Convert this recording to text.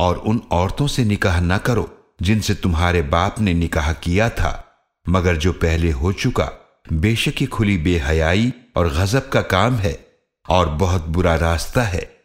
اور ان عورتوں سے نکاح نہ کرو جن سے تمہارے باپ نے نکاح کیا تھا۔ مگر جو پہلے ہو چکا، بے شک کھلی بے حیائی اور غضب کا کام ہے اور بہت برا راستہ ہے۔